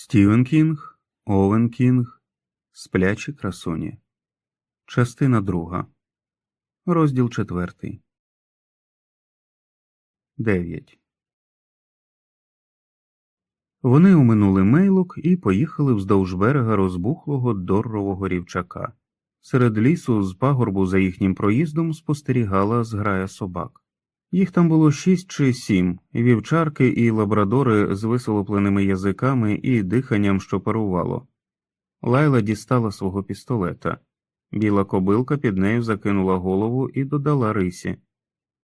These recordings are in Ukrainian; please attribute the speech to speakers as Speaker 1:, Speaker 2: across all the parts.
Speaker 1: Стівен Кінг, Овен Кінг, Сплячі красуні. Частина друга. Розділ четвертий. Дев'ять. Вони оминули мейлок і поїхали вздовж берега розбухлого доррового рівчака. Серед лісу з пагорбу за їхнім проїздом спостерігала зграя собак. Їх там було шість чи сім вівчарки і лабрадори з висолопленими язиками і диханням, що парувало. Лайла дістала свого пістолета. Біла кобилка під нею закинула голову і додала рисі.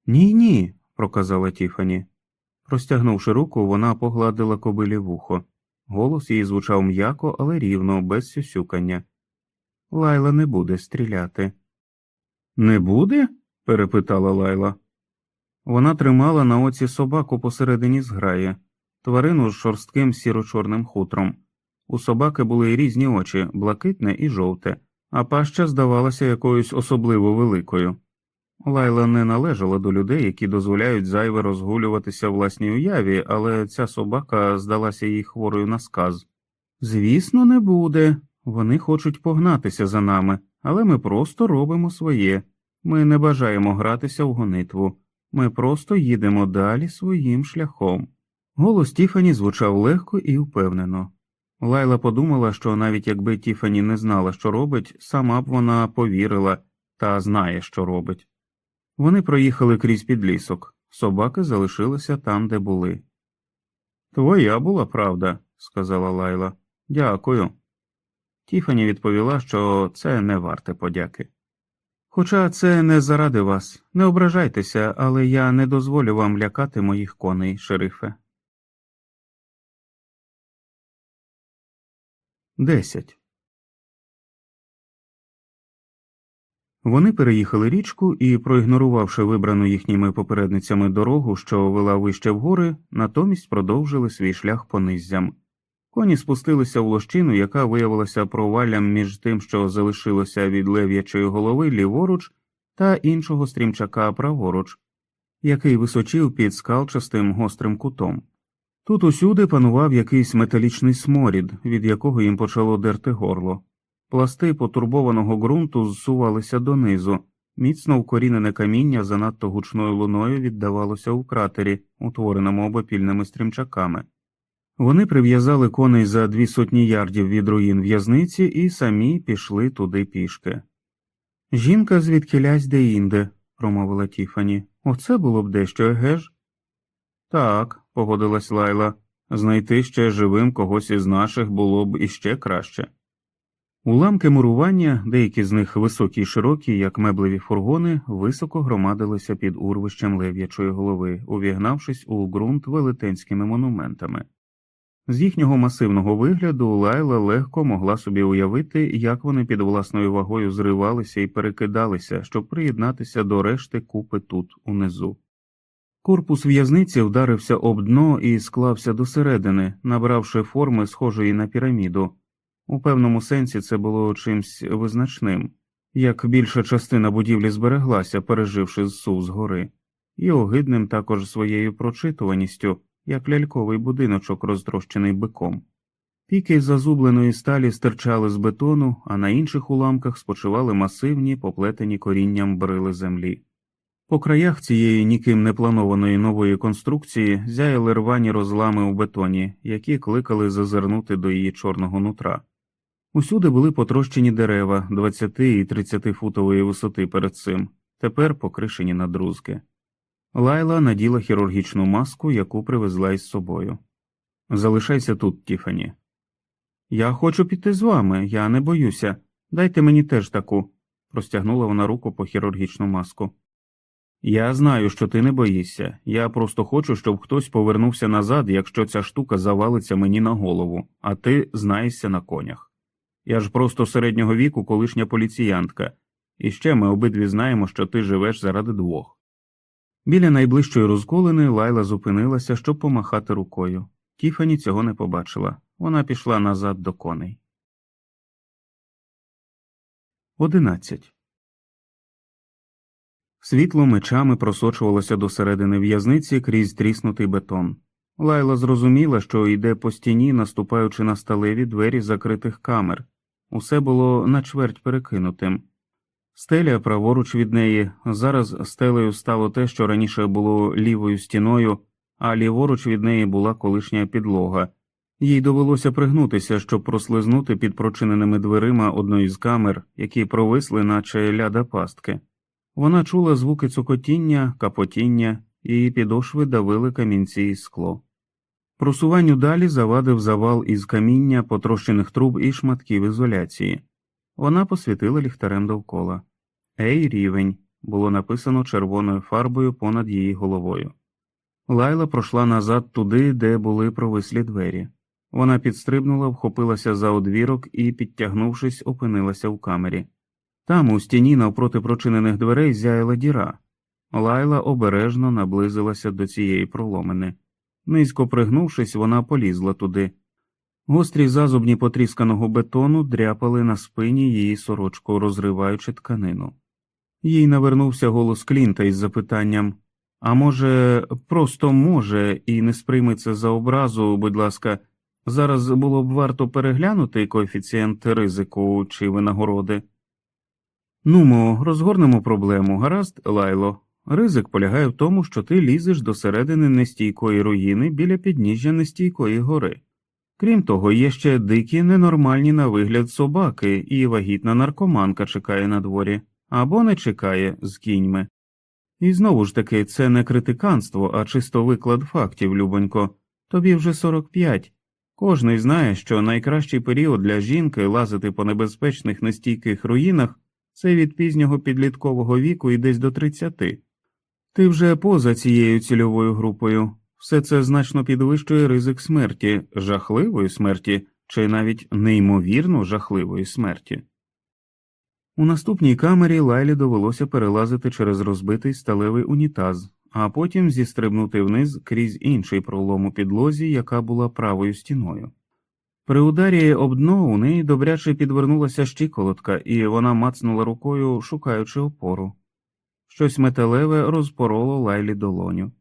Speaker 1: Ні, ні, проказала Тіфані. Простягнувши руку, вона погладила кобилі вухо. Голос її звучав м'яко, але рівно, без сюсюкання. Лайла не буде стріляти. Не буде? перепитала Лайла. Вона тримала на оці собаку посередині зграї, тварину з шорстким сіро-чорним хутром. У собаки були різні очі, блакитне і жовте, а паща здавалася якоюсь особливо великою. Лайла не належала до людей, які дозволяють зайве розгулюватися власній уяві, але ця собака здалася їй хворою на сказ. Звісно, не буде. Вони хочуть погнатися за нами, але ми просто робимо своє. Ми не бажаємо гратися в гонитву. Ми просто їдемо далі своїм шляхом. Голос Тіфані звучав легко і впевнено. Лайла подумала, що навіть якби Тіфані не знала, що робить, сама б вона повірила та знає, що робить. Вони проїхали крізь підлісок, собаки залишилися там, де були. Твоя була правда, сказала Лайла. Дякую. Тіфані відповіла, що це не варте подяки. Хоча це не заради вас, не ображайтеся, але я не дозволю вам лякати моїх коней, шерифе. Десять. Вони переїхали річку і, проігнорувавши вибрану їхніми попередницями дорогу, що вела вище вгори, натомість продовжили свій шлях по низзям. Коні спустилися в лощину, яка виявилася проваллям між тим, що залишилося від лев'ячої голови ліворуч, та іншого стрімчака праворуч, який височив під скалчастим гострим кутом. Тут усюди панував якийсь металічний сморід, від якого їм почало дерти горло. Пласти потурбованого ґрунту зсувалися донизу, міцно вкорінене каміння занадто гучною луною віддавалося у кратері, утвореному обопільними стрімчаками. Вони прив'язали коней за дві сотні ярдів від руїн в'язниці і самі пішли туди пішки. Жінка звідкилясь де інде, промовила Тіфані. Оце було б дещо, еге ж? Так, погодилась Лайла, знайти ще живим когось із наших було б іще краще. Уламки мурування, деякі з них високі й широкі, як меблеві фургони, високо громадилися під урвищем лев'ячої голови, увігнавшись у ґрунт велетенськими монументами. З їхнього масивного вигляду Лайла легко могла собі уявити, як вони під власною вагою зривалися і перекидалися, щоб приєднатися до решти купи тут унизу. Корпус в'язниці вдарився об дно і склався досередини, набравши форми схожої на піраміду. У певному сенсі це було чимсь визначним, як більша частина будівлі збереглася, переживши зсув згори, і огидним також своєю прочитуваністю як ляльковий будиночок, розтрощений биком. Піки зазубленої сталі стирчали з бетону, а на інших уламках спочивали масивні, поплетені корінням брили землі. По краях цієї ніким не планованої нової конструкції зяяли рвані розлами у бетоні, які кликали зазирнути до її чорного нутра. Усюди були потрощені дерева 20 і 30 футової висоти перед цим, тепер покришені на друзки. Лайла наділа хірургічну маску, яку привезла із собою. Залишайся тут, Тіфані. Я хочу піти з вами, я не боюся. Дайте мені теж таку, простягнула вона руку по хірургічну маску. Я знаю, що ти не боїшся. Я просто хочу, щоб хтось повернувся назад, якщо ця штука завалиться мені на голову, а ти знаєшся на конях. Я ж просто середнього віку колишня поліціянтка, і ще ми обидві знаємо, що ти живеш заради двох. Біля найближчої розколини Лайла зупинилася, щоб помахати рукою. Тіфані цього не побачила. Вона пішла назад до коней. Одинадцять. Світло мечами просочувалося до середини в'язниці крізь тріснутий бетон. Лайла зрозуміла, що йде по стіні, наступаючи на сталеві двері закритих камер. Усе було на чверть перекинутим. Стеля праворуч від неї, зараз стелею стало те, що раніше було лівою стіною, а ліворуч від неї була колишня підлога. Їй довелося пригнутися, щоб прослизнути під прочиненими дверима одної з камер, які провисли, наче ляда пастки. Вона чула звуки цокотіння, капотіння, її підошви давили камінці і скло. Просуванню далі завадив завал із каміння, потрощених труб і шматків ізоляції. Вона посвітила ліхтарем довкола. Ей, рівень було написано червоною фарбою понад її головою. Лайла пройшла назад туди, де були провислі двері. Вона підстрибнула, вхопилася за одвірок і, підтягнувшись, опинилася в камері. Там, у стіні навпроти прочинених дверей, зяяла діра. Лайла обережно наблизилася до цієї проломини. Низько пригнувшись, вона полізла туди. Гострі зазубні потрісканого бетону дряпали на спині її сорочку, розриваючи тканину. Їй навернувся голос Клінта із запитанням А може, просто може, і не сприйми це за образу, будь ласка, зараз було б варто переглянути коефіцієнт ризику чи винагороди. Нумо, розгорнемо проблему, гаразд, лайло. Ризик полягає в тому, що ти лізеш до середини нестійкої руїни біля підніжжя нестійкої гори. Крім того, є ще дикі, ненормальні на вигляд собаки, і вагітна наркоманка чекає на дворі, або не чекає з кіньми. І знову ж таки, це не критиканство, а чисто виклад фактів, любонько. Тобі вже 45. Кожний знає, що найкращий період для жінки лазити по небезпечних нестійких руїнах це від пізнього підліткового віку і десь до 30. Ти вже поза цією цільовою групою. Все це значно підвищує ризик смерті, жахливої смерті чи навіть неймовірно жахливої смерті. У наступній камері Лайлі довелося перелазити через розбитий сталевий унітаз, а потім зістрибнути вниз крізь інший пролом у підлозі, яка була правою стіною. При ударі об дно у неї добряче підвернулася щиколотка, і вона мацнула рукою, шукаючи опору. Щось металеве розпороло лайлі долоню.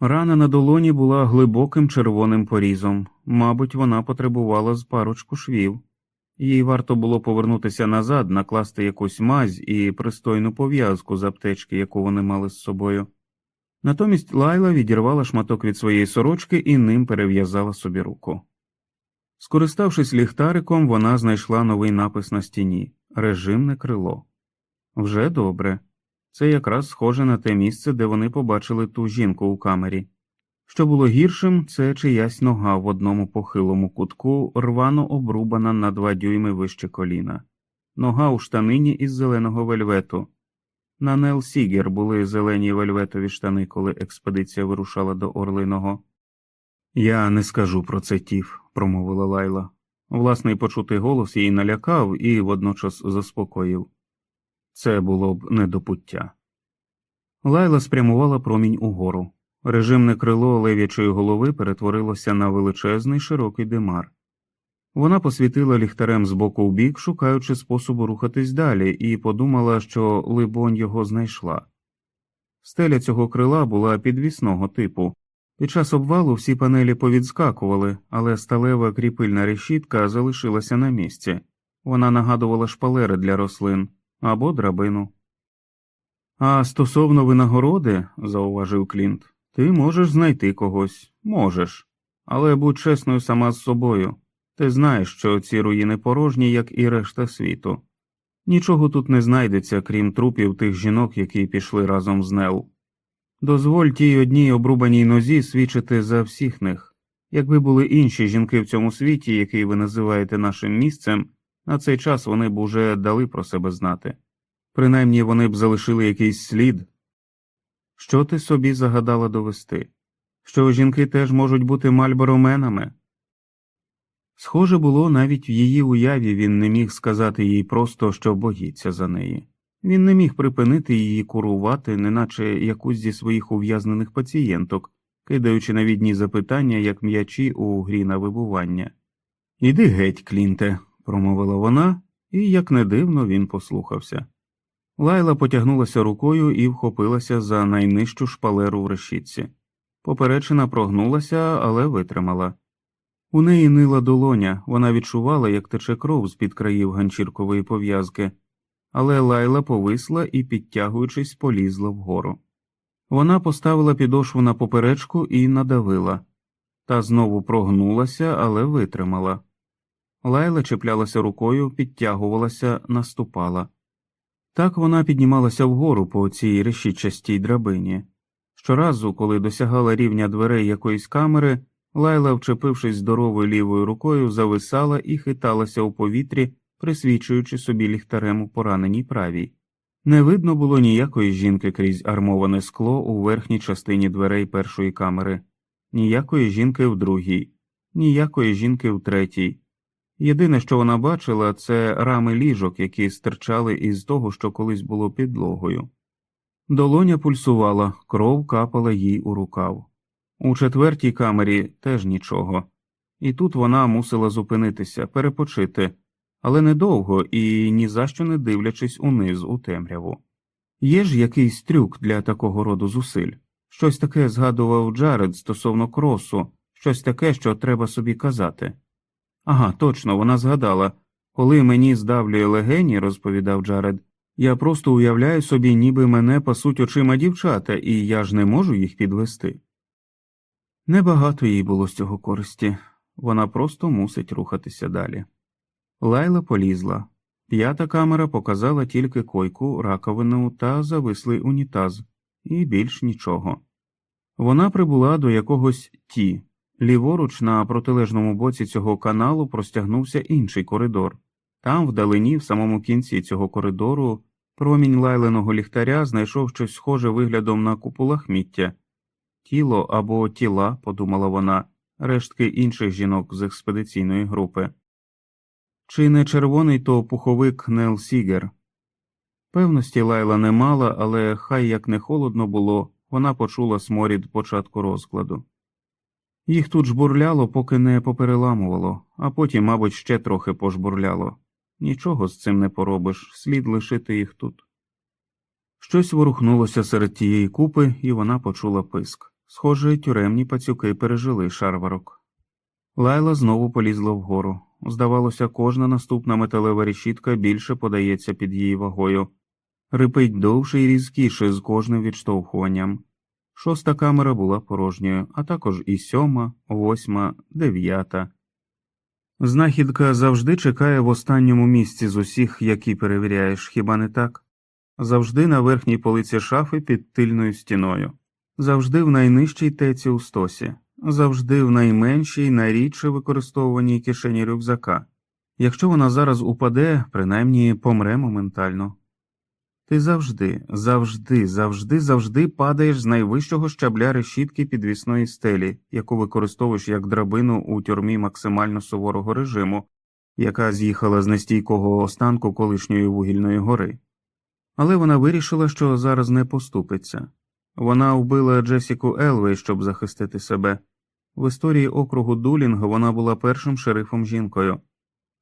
Speaker 1: Рана на долоні була глибоким червоним порізом, мабуть, вона потребувала з парочку швів, їй варто було повернутися назад, накласти якусь мазь і пристойну пов'язку з аптечки, яку вони мали з собою. Натомість Лайла відірвала шматок від своєї сорочки і ним перев'язала собі руку. Скориставшись ліхтариком, вона знайшла новий напис на стіні режимне крило. Вже добре. Це якраз схоже на те місце, де вони побачили ту жінку у камері. Що було гіршим, це чиясь нога в одному похилому кутку, рвано обрубана на два дюйми вище коліна, нога у штанині із зеленого вельвету. На Нел Сігер були зелені вельветові штани, коли експедиція вирушала до Орлиного. Я не скажу про це тіф, промовила Лайла. Власний почутий голос її налякав і водночас заспокоїв. Це було б недопуття. Лайла спрямувала промінь угору. Режимне крило лев'ячої голови перетворилося на величезний широкий димар. Вона посвітила ліхтарем з боку в бік, шукаючи способу рухатись далі, і подумала, що, либонь, його знайшла. Стеля цього крила була підвісного типу. Під час обвалу всі панелі повідскакували, але сталева кріпильна решітка залишилася на місці. Вона нагадувала шпалери для рослин або драбину. А стосовно винагороди, зауважив Клінт, ти можеш знайти когось, можеш, але будь чесною сама з собою. Ти знаєш, що ці руїни порожні, як і решта світу. Нічого тут не знайдеться, крім трупів тих жінок, які пішли разом з Нел. Дозволь тій одній обрубаній нозі свідчити за всіх них. Якби були інші жінки в цьому світі, який ви називаєте нашим місцем, на цей час вони б уже дали про себе знати. Принаймні вони б залишили якийсь слід. Що ти собі загадала довести? Що жінки теж можуть бути мальбороменами? Схоже було, навіть в її уяві він не міг сказати їй просто, що боїться за неї. Він не міг припинити її курувати, неначе якусь зі своїх ув'язнених пацієнток, кидаючи на відні запитання, як м'ячі у грі на вибування. Іди геть, Клінте, промовила вона, і, як не дивно, він послухався. Лайла потягнулася рукою і вхопилася за найнижчу шпалеру в решітці. Поперечина прогнулася, але витримала. У неї нила долоня, вона відчувала, як тече кров з під країв ганчіркової пов'язки, але лайла повисла і, підтягуючись, полізла вгору. Вона поставила підошву на поперечку і надавила, та знову прогнулася, але витримала. Лайла чіплялася рукою, підтягувалася, наступала. Так вона піднімалася вгору по цій решітчастій драбині. Щоразу, коли досягала рівня дверей якоїсь камери, лайла, вчепившись здоровою лівою рукою, зависала і хиталася у повітрі, присвічуючи собі ліхтарем у пораненій правій. Не видно було ніякої жінки крізь армоване скло у верхній частині дверей першої камери, ніякої жінки в другій, ніякої жінки в третій. Єдине, що вона бачила, це рами ліжок, які стирчали із того, що колись було підлогою. Долоня пульсувала, кров капала їй у рукав. У четвертій камері теж нічого, і тут вона мусила зупинитися, перепочити, але недовго і ні за що не дивлячись униз у темряву. Є ж якийсь трюк для такого роду зусиль, щось таке згадував Джаред стосовно кросу, щось таке, що треба собі казати. Ага, точно, вона згадала коли мені здавлює легені, розповідав Джаред, я просто уявляю собі, ніби мене пасуть очима дівчата, і я ж не можу їх підвести. Небагато їй було з цього користі, вона просто мусить рухатися далі. Лайла полізла. П'ята камера показала тільки койку, раковину та завислий унітаз, і більш нічого. Вона прибула до якогось ті. Ліворуч на протилежному боці цього каналу простягнувся інший коридор. Там, вдалині, в самому кінці цього коридору, промінь лайленого ліхтаря знайшов щось схоже виглядом на купу лахміття. Тіло або тіла, подумала вона, рештки інших жінок з експедиційної групи. Чи не червоний то пуховик Нел Сігер? Певності лайла не мала, але хай як не холодно було, вона почула сморід початку розкладу. Їх тут жбурляло, поки не попереламувало, а потім, мабуть, ще трохи пожбурляло. Нічого з цим не поробиш, слід лишити їх тут. Щось ворухнулося серед тієї купи, і вона почула писк. Схоже, тюремні пацюки пережили шарварок. Лайла знову полізла вгору. Здавалося, кожна наступна металева решітка більше подається під її вагою, рипить довше і різкіше з кожним відштовхуванням. Шоста камера була порожньою, а також і сьома, восьма, дев'ята. Знахідка завжди чекає в останньому місці з усіх, які перевіряєш, хіба не так? Завжди на верхній полиці шафи під тильною стіною, завжди в найнижчій теці у стосі, завжди в найменшій, найрідше використовуваній кишені рюкзака. Якщо вона зараз упаде, принаймні помре моментально. Ти завжди, завжди, завжди, завжди падаєш з найвищого щабля решітки підвісної стелі, яку використовуєш як драбину у тюрмі максимально суворого режиму, яка з'їхала з нестійкого останку колишньої вугільної гори. Але вона вирішила, що зараз не поступиться. Вона вбила Джесіку Елвей, щоб захистити себе. В історії округу Дулінг вона була першим шерифом жінкою.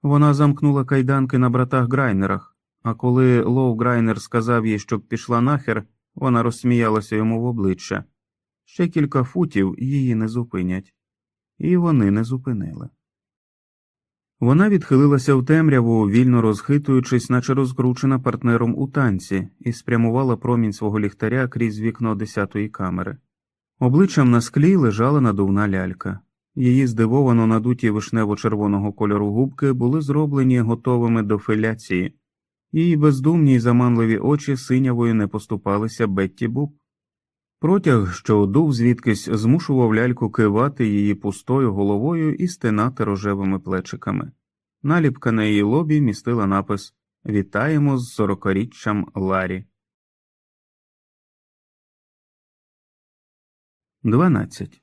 Speaker 1: Вона замкнула кайданки на братах Грайнерах. А коли Лоу Грайнер сказав їй, щоб пішла нахер, вона розсміялася йому в обличчя. Ще кілька футів її не зупинять, і вони не зупинили. Вона відхилилася в темряву, вільно розхитуючись, наче розкручена партнером у танці, і спрямувала промінь свого ліхтаря крізь вікно десятої камери. Обличчям на склі лежала надувна лялька. Її здивовано надуті вишнево червоного кольору губки були зроблені готовими до филяції. Її бездумні й заманливі очі синявою не поступалися Бетті Буб. Протяг, що дув звідкись, змушував ляльку кивати її пустою головою і стинати рожевими плечиками. Наліпка на її лобі містила напис Вітаємо з сорокаріччям Ларі. 12.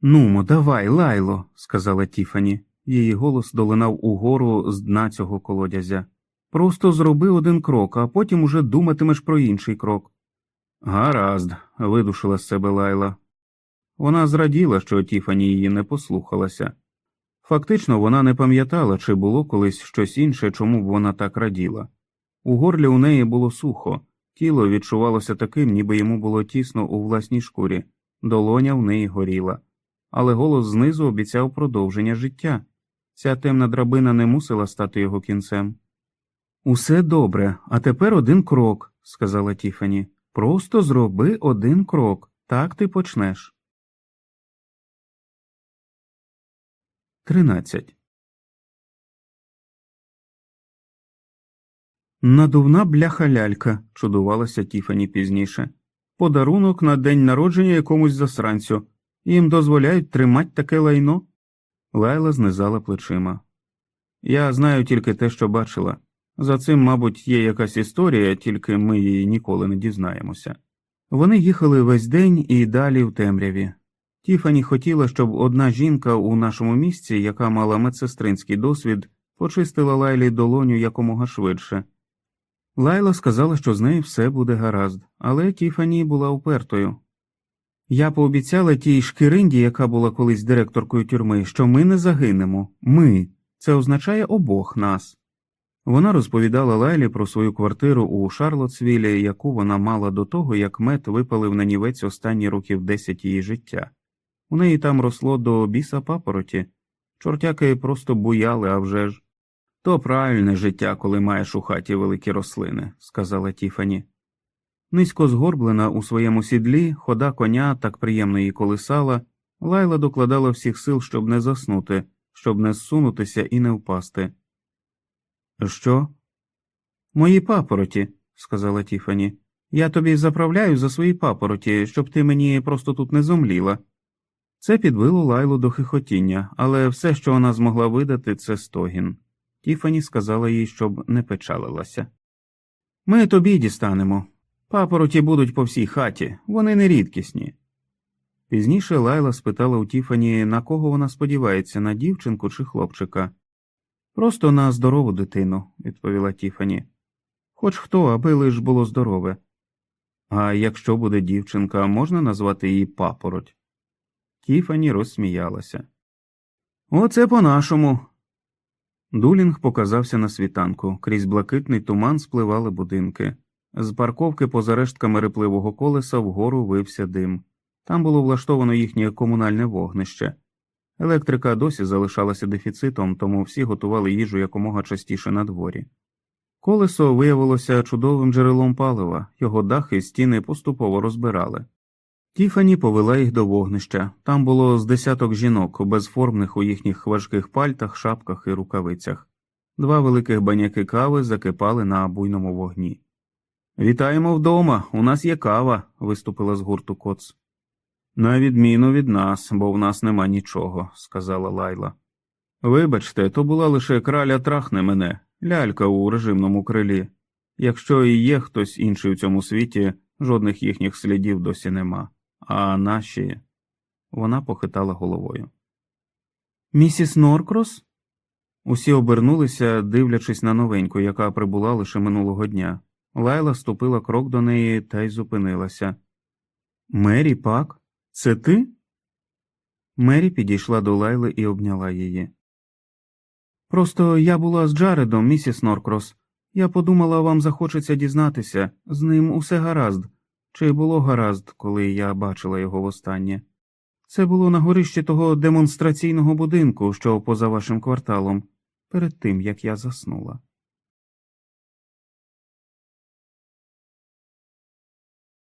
Speaker 1: Нумо, давай, лайло, сказала Тіфані. Її голос долинав угору з дна цього колодязя. Просто зроби один крок, а потім уже думатимеш про інший крок. Гаразд, видушила з себе лайла. Вона зраділа, що Тіфані її не послухалася. Фактично, вона не пам'ятала, чи було колись щось інше, чому б вона так раділа. У горлі у неї було сухо, Тіло відчувалося таким, ніби йому було тісно у власній шкурі, долоня в неї горіла, але голос знизу обіцяв продовження життя. Ця темна драбина не мусила стати його кінцем. Усе добре, а тепер один крок, сказала Тіфані. Просто зроби один крок, так ти почнеш. Тринадцять. Надувна бляха лялька, чудувалася Тіфані пізніше. Подарунок на день народження якомусь засранцю. Їм дозволяють тримати таке лайно. Лайла знизала плечима. Я знаю тільки те, що бачила. За цим, мабуть, є якась історія, тільки ми її ніколи не дізнаємося. Вони їхали весь день і далі в темряві. Тіфані хотіла, щоб одна жінка у нашому місці, яка мала медсестринський досвід, почистила Лайлі долоню якомога швидше. Лайла сказала, що з нею все буде гаразд, але Тіфані була упертою. Я пообіцяла тій шкіринді, яка була колись директоркою тюрми, що ми не загинемо. Ми. Це означає обох нас. Вона розповідала Лайлі про свою квартиру у Шарлотсвілі, яку вона мала до того, як мед випалив на нівець останні років десять її життя. У неї там росло до біса папороті. Чортяки просто буяли, а вже ж. То правильне життя, коли маєш у хаті великі рослини, сказала Тіфані. Низько згорблена у своєму сідлі, хода коня так приємно її колисала, лайла докладала всіх сил, щоб не заснути, щоб не зсунутися і не впасти. Що? Мої папороті, сказала Тіфані. Я тобі заправляю за свої папороті, щоб ти мені просто тут не зомліла. Це підвело лайлу до хихотіння, але все, що вона змогла видати, це стогін. Тіфані сказала їй, щоб не печалилася. Ми тобі дістанемо. Папороті будуть по всій хаті, вони не рідкісні. Пізніше Лайла спитала у Тіфані, на кого вона сподівається, на дівчинку чи хлопчика. Просто на здорову дитину, відповіла Тіфані. Хоч хто, аби лиш було здорове. А якщо буде дівчинка, можна назвати її папороть? Тіфані розсміялася. Оце по нашому. Дулінг показався на світанку, крізь блакитний туман спливали будинки. З парковки поза рештками репливого колеса вгору вився дим. Там було влаштовано їхнє комунальне вогнище. Електрика досі залишалася дефіцитом, тому всі готували їжу якомога частіше на дворі. Колесо виявилося чудовим джерелом палива, його дах і стіни поступово розбирали. Тіфані повела їх до вогнища. Там було з десяток жінок, безформних у їхніх важких пальтах, шапках і рукавицях. Два великих баняки кави закипали на буйному вогні. Вітаємо вдома, у нас є кава, виступила з гурту коц. На відміну від нас, бо в нас нема нічого, сказала Лайла. Вибачте, то була лише краля трахне мене, лялька у режимному крилі. Якщо і є хтось інший у цьому світі, жодних їхніх слідів досі нема, а наші. Вона похитала головою. Місіс Норкрос? Усі обернулися, дивлячись на новеньку, яка прибула лише минулого дня. Лайла ступила крок до неї та й зупинилася. Мері Пак, це ти? Мері підійшла до Лайли і обняла її. Просто я була з Джаредом, місіс Норкрос. Я подумала, вам захочеться дізнатися, з ним усе гаразд, чи було гаразд, коли я бачила його востаннє. Це було на горищі того демонстраційного будинку, що поза вашим кварталом, перед тим як я заснула.